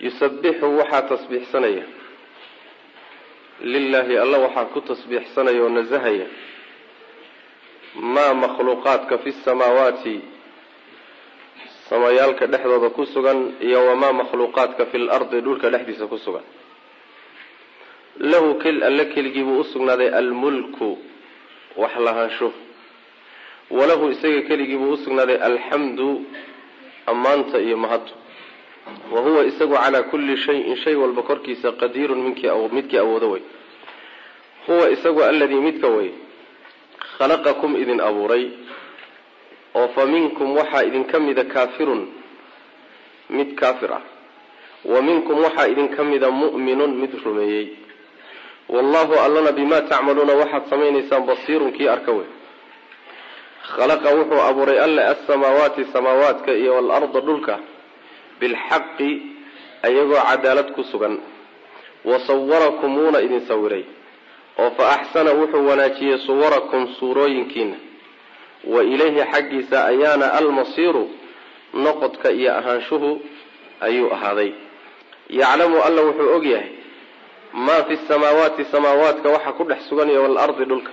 yusabbixu waxaa tasbiixsanaya. Lilaahi alla waxaa ku tasbiixsanaya oo nasahaya maa makhluuqaadka fi samaawaati? Samayaalka dhexdooda ku sugan iyo wamaa makhluuqaadka fi lardi dhulka dhexdiisa ku sugan. Lahu kel alle keligii buu usugnaaday almulku wax lahaansho walahu isaga keligii buu usugnaaday alxamdu ammaanta iyo mahaddu wa huwa isagu calaa kulli shayin shay walba korkiisa qadiirun midkii awoodo wey huwa isagu aladii midka wey khalaqakum idin abuuray. Oo fa minkum waxaa idinka mida kaafirun mid kaafir ah. Wa minkum waxaa idinka mida mu'minun mid rumeeyey. Wallahu allana bimaa tacmaluuna waxaad samaynaysaan basiirun kii arka wey khalaqa wuxuu abuuray alle asamaawaati samaawaadka iyo waalarda dhulka bilxaqi ayagoo cadaalad ku sugan. Wa sawarakum wuuna idin sawiray oo fa axsana wuxuu wanaajiyey suwarakum suurooyinkiina wa ilayhi xaggiisa ayaana almasiiru noqodka iyo ahaanshuhu ayuu ahaaday. Yaclamu alla wuxuu og yahay maa fi samaawaati samaawaadka waxa ku dhex sugan iyo waalardi dhulka.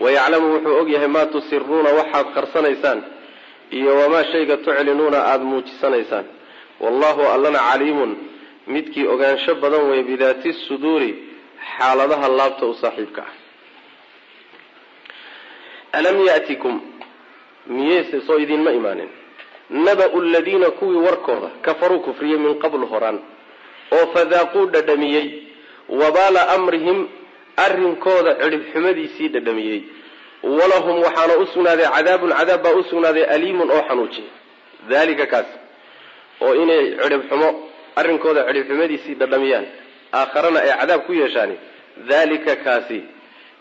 Wayaclamu wuxuu og yahay maa tusiruuna waxaad qarsanaysaan iyo wamaa shayga tuclinuuna aada muujisanaysaan wallahu allana caliimun. Midkii ogaansho badan wey bidaati suduuri xaaladaha laabta u saaxiibka ah alam yatikum? Miyeyse soo idinma imaanin. Naba-u ladiina kuwii warkooda kafaruu kufriyey min qablu horaan oo fadaaquu dhadhamiyey wabaala amrihim arrinkooda cidhib xumadiisii dhadhamiyey. Walahum waxaana u sugnaaday cadaabun cadaab baa u sugnaaday aliimun oo xanuujiya daalika kaas oo inay cidhib xumo arrinkooda cidhib xumadiisii dhadhamiyaan aakharana ay cadaab ku yeeshaan dalika kaasi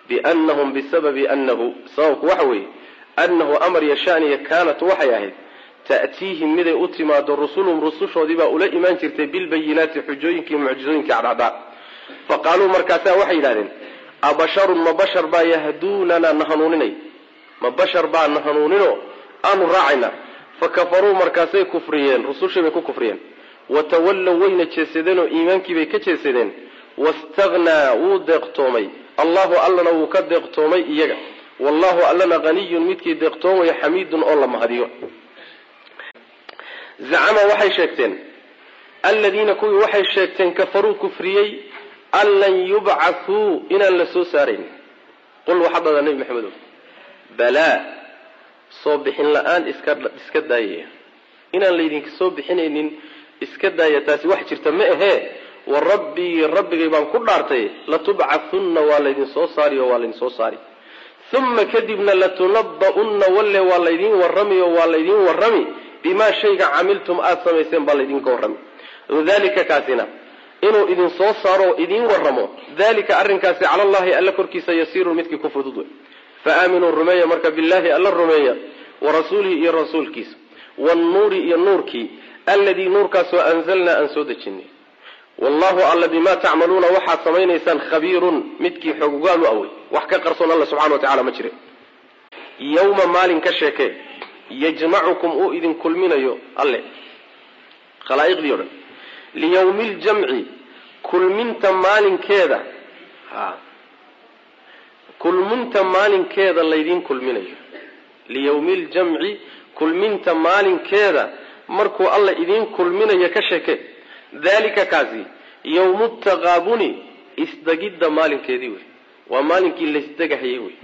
biannahum bisababi annahu sababku waxa weeye annahu amar yashaaniya kaanat waxay ahayd ta'tiihim miday u timaado rusulum rusushoodiibaa ula imaan jirtay bilbayinaati xujooyinkii mucjizooyinkii cadcaddaa fa qaaluu markaasaa waxay yidhahdeen abasharun ma bashar baa yahduunana na hanuuninay? Ma bashar baa na hanuunino? Aanu raacayna fa kafaruu markaasay kufriyeen rusushii bay ku kufriyeen. Watawallow wayna jeesadeen oo iimaankiibay ka jeesadeen wastakhnaa wuu deeqtoomay. Allahu allana wuu ka deeqtoomay iyaga. Wallahu allana haniyun midkii deeqtoomaya xamiidun oo la mahadiyo. Zacama waxay sheegteen alladiina kuwii waxay sheegteen kafaruu kufriyey an lan yubcathuu inaan la soo saarayn. Qul waxaad dhadaa nebi maxamedow balaa soo bixin la'aan iska daayaya inaan laydinka soo bixinaynin iska daaya taasi wax jirta ma ahee? Wa rabbii rabbigay baan ku dhaartay latubcathunna waa laydin soo saari oo waa laydin soo saari. Uma kadibna latunaba'unna walle waa laydin warrami oo waa laydin warrami. Bimaa shayga camiltum aada samayseen baa laydinka warrami. Dalika kaasina inuu idin soo saaro oo idin warramo. Dalika arrinkaasi cala allahi alla korkiisa yasiirun midkii ku fudud wey fa aaminuu rumeeya marka billahi alla rumeeya wa rasuulihi iyo rasuulkiisa wannuuri iyo nuurkii alladii nuurkaasoo anzalnaa aan soo dejinay wallahu alla bimaa tacmaluuna waxaad samaynaysaan khabiirun midkii xoggaal u awey wax ka qarsoon alla subxana wa tacala ma jire yawma maalin ka sheekee yajmacukum uu idin kulminayo alle khalaa'iqdii o dhan liyawmi ljamci kulminta maalinkeeda kulminta maalinkeeda laydin kulminayo. Liyawmi ljamci kulminta maalinkeeda markuu alla idiin kulminayo ka sheeke. Dalika kaasi yawmu taqaabuni isdegidda maalinkeedii wey. Waa maalinkii laysdegahayay wey.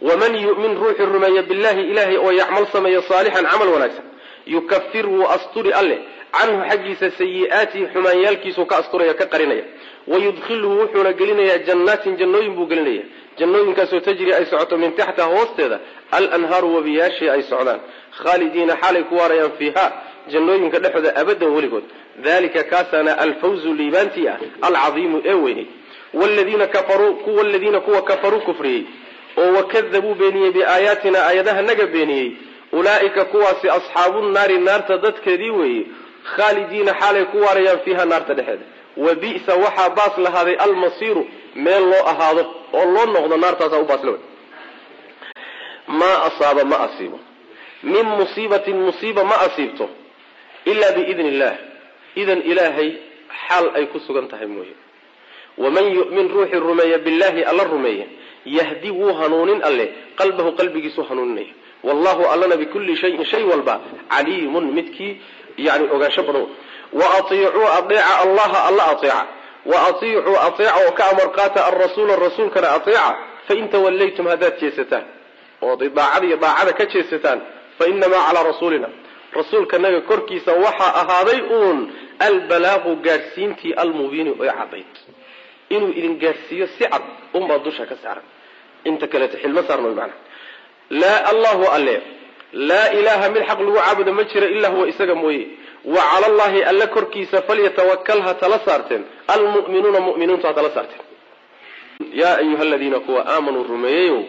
Waman yu'min ruuxii rumeeya billahi ilaahay oo yacmal sameeya saalixan camal wanaagsan yukafir wuu asturi alle canhu xaggiisa sayi-aatihi xumaanyaalkiisuu ka asturaya ka qarinaya. Wayudkhiluhu wuxuuna gelinayaa jannaatin jannooyin buu gelinaya. Jannooyinkaasoo tajri ay socoto min taxtiha hoosteeda alanhaaru wabiyaashii ay socdaan. Khaalidiina xaalay ku waarayaan fiiha jannooyinka dhexooda abadan weligood. Dalika kaasaana alfawzu liibaantii ah alcadiimu ee weynay ladiina kuwa kafaruu kufriyey. Oo wakadabuu beeniyey biaayaatina aayadaha naga beeniyey. Ulaa'ika kuwaasi asxaabu naari naarta dadkeedii weeye khaalidiina xaalay ku waarayaan fiiha naarta dhexeeda. Wa bi'sa waxaa baas lahaaday almasiiru meel loo ahaado oo loo noqdo naartaasaa u baasla wey maa asaaba ma asiibo. Min musiibatin musiiba ma asiibto ilaa biidni illah idan ilaahay xaal ay ku sugan tahay mooye. Waman yu'min ruuxii rumeeya billaahi alla rumeeya yahdi wuu hanuunin alle qalbahu qalbigiisu hanuuninaya wallahu allana bikulli shayin shay walba caliimun midkii yani ogaansho badan wa atiicuu adeeca allaha alla ateeca wa atiicuu ateeca oo ka amar qaata alrasuula rasuulkana ateeca fain tawallaytum haddaad jeesataan ood daacada iyo daacada ka jeesataan fa calaa rasuulina. Rasuulkanaga korkiisa waxaa ahaaday uun albalaaqu gaadhsiintii almubiini ee cadayd inuu idin gaadhsiiyo si cad unbaa dusha ka saaran. Inta kaleeto xilmo saarno maana laa allahu alle laa ilaaha mid xaq lagu caabudo ma jira ilaa huwa isaga mooye. Wa cala allahi alle korkiisa falyatawakal ha tala saarteen. Almu'minuuna mu'miniintu ha tala saarteen. Yaa ayuha aladiina kuwa aamanuu rumeeyeyow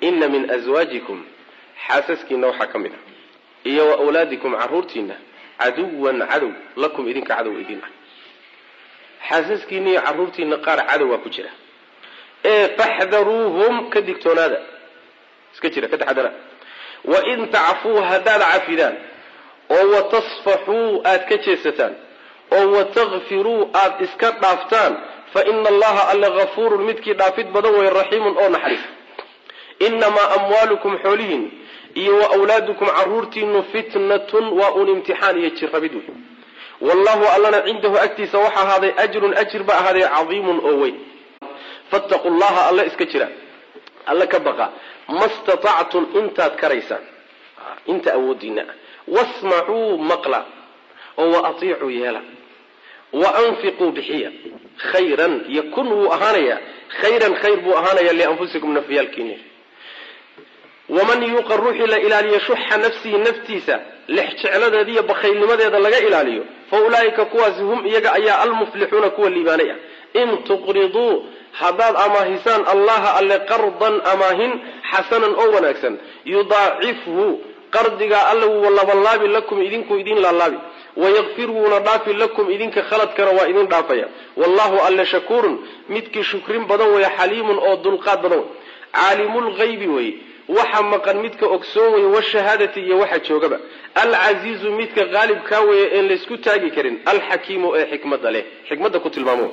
ina min aswaajikum xaasaskiina waxaa ka mid a iyo wa awlaadikum caruurtiina caduwan cadow lakum idinka cadow idin ah xaasaskiina iyo caruurtiina qaar cadowaa ku jira. Ee faxdaruuhum ka digtoonaada. Iska jira ka taxadara wain tacfuu haddaad cafidaan oo watasfaxuu aad ka jeesataan oo watakfiruu aad iska dhaaftaan fa ina allaha alle hafuurun midkii dhaafid badan wey raxiimun oo naxariis inamaa amwaalukum xoolihiin iyo wa wlaadukum caruurtiinu fitnatun waa uun imtixaan iyo jirrabid wey wallahu allana cindahu agtiisa waxa ahaaday ajrun ajir ba ahaaday cadiimun oo weyn fattaqu llaha alle iska jira alle ka baqa. Ma statactum intaad karaysaan inta awoodiina wasmacuu maqla. Oo wa atiicuu yeela. Wa anfiquu bixiya. Khayran. Yakun wuu ahaanayaa khayran khayr buu ahaanaya lianfusikum nafyaalkiini. Waman yuuqa ruuxii la ilaaliyo shuxa nafsihi naftiisa lex jecladeeda iyo bakhaylnimadeeda laga ilaaliyo fa ulaa'ika kuwaasi hum iyaga ayaa almuflixuuna kuwa liibaanay ah in tuqriduu haddaad amaahisaan allaha alle qardan amaahin xasanan oo wanaagsan. Yudaacifhu qardigaa alle wuu labalaabi lakum idinkuu idin laalaabi. Wayakfir wuuna dhaafi lakum idinka khaladkana waa idin dhaafaya. Wallahu alle shakuurun midkii shukrin badan weeye xaliimun oo dulqaad badan wey caalimulgaybi weye waxa maqan midka ogsoon weye washahaadati iyo waxa joogaba. Alcasiizu midka qaalibkaa weeye een laysku taagi karin. Alxakiimu ee xikmada leh. Xikmadda ku tilmaamo